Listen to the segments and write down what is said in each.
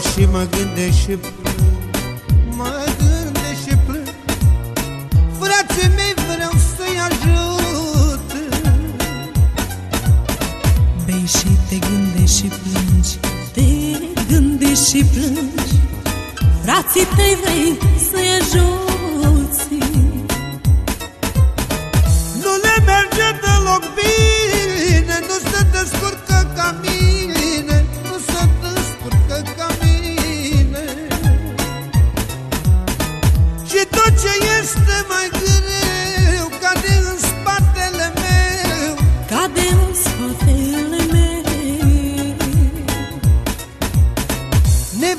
și mă gândesc și Mă gândesc și plâng. Frații mei vreau să-i ajut. Bei și te gândești și plângi Te gândești și plângi. Frații tăi vrei să-i ajuți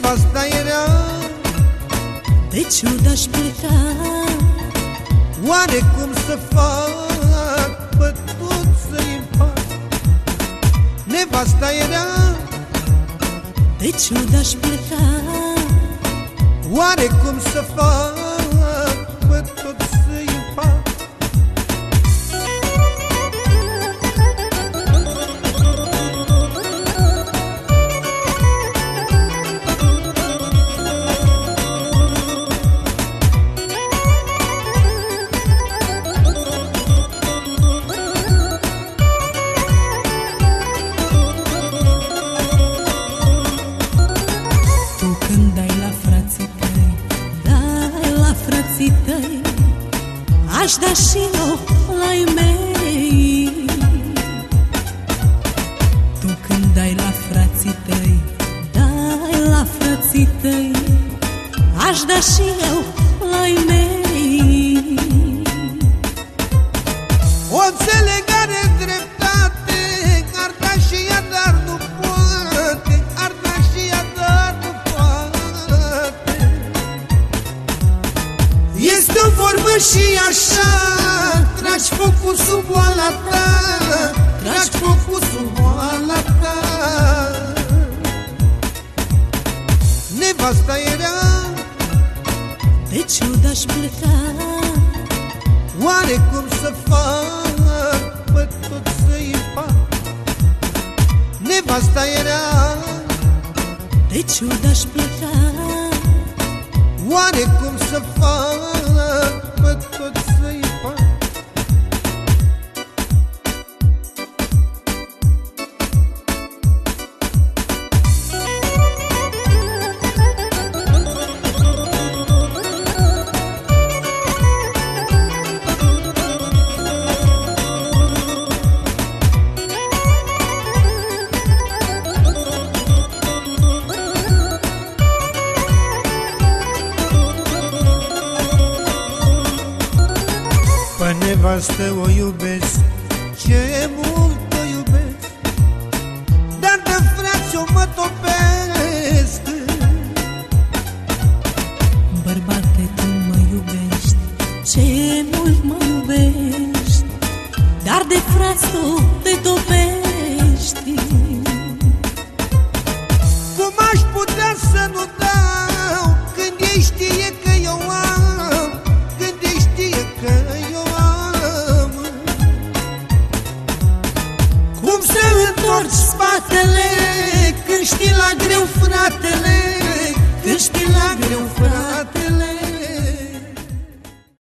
Nevasta era De ciudă-aș pleca Oare cum să fac Bătut să-i împac Nevasta era De ciudă-aș pleca Oare cum să fac Bătut frații tăi Aș da și eu la ei mei. Tu când dai la frații tăi Dai la frații tăi Aș da și eu Este o formă și așa Tragi focul sub boala ta Tragi focul sub boala ta. Nevasta era De ciudă-aș pleca Oare cum să fac Bătut să-i împac Nevasta era De ciudă-aș pleca Oare cum să fac nevastă o iubesc Ce mult o iubesc. Dar de frați o mă topesc. Bărbate, tu mă iubești Ce mult mă iubești. Dar de frați tu te topești greu fratele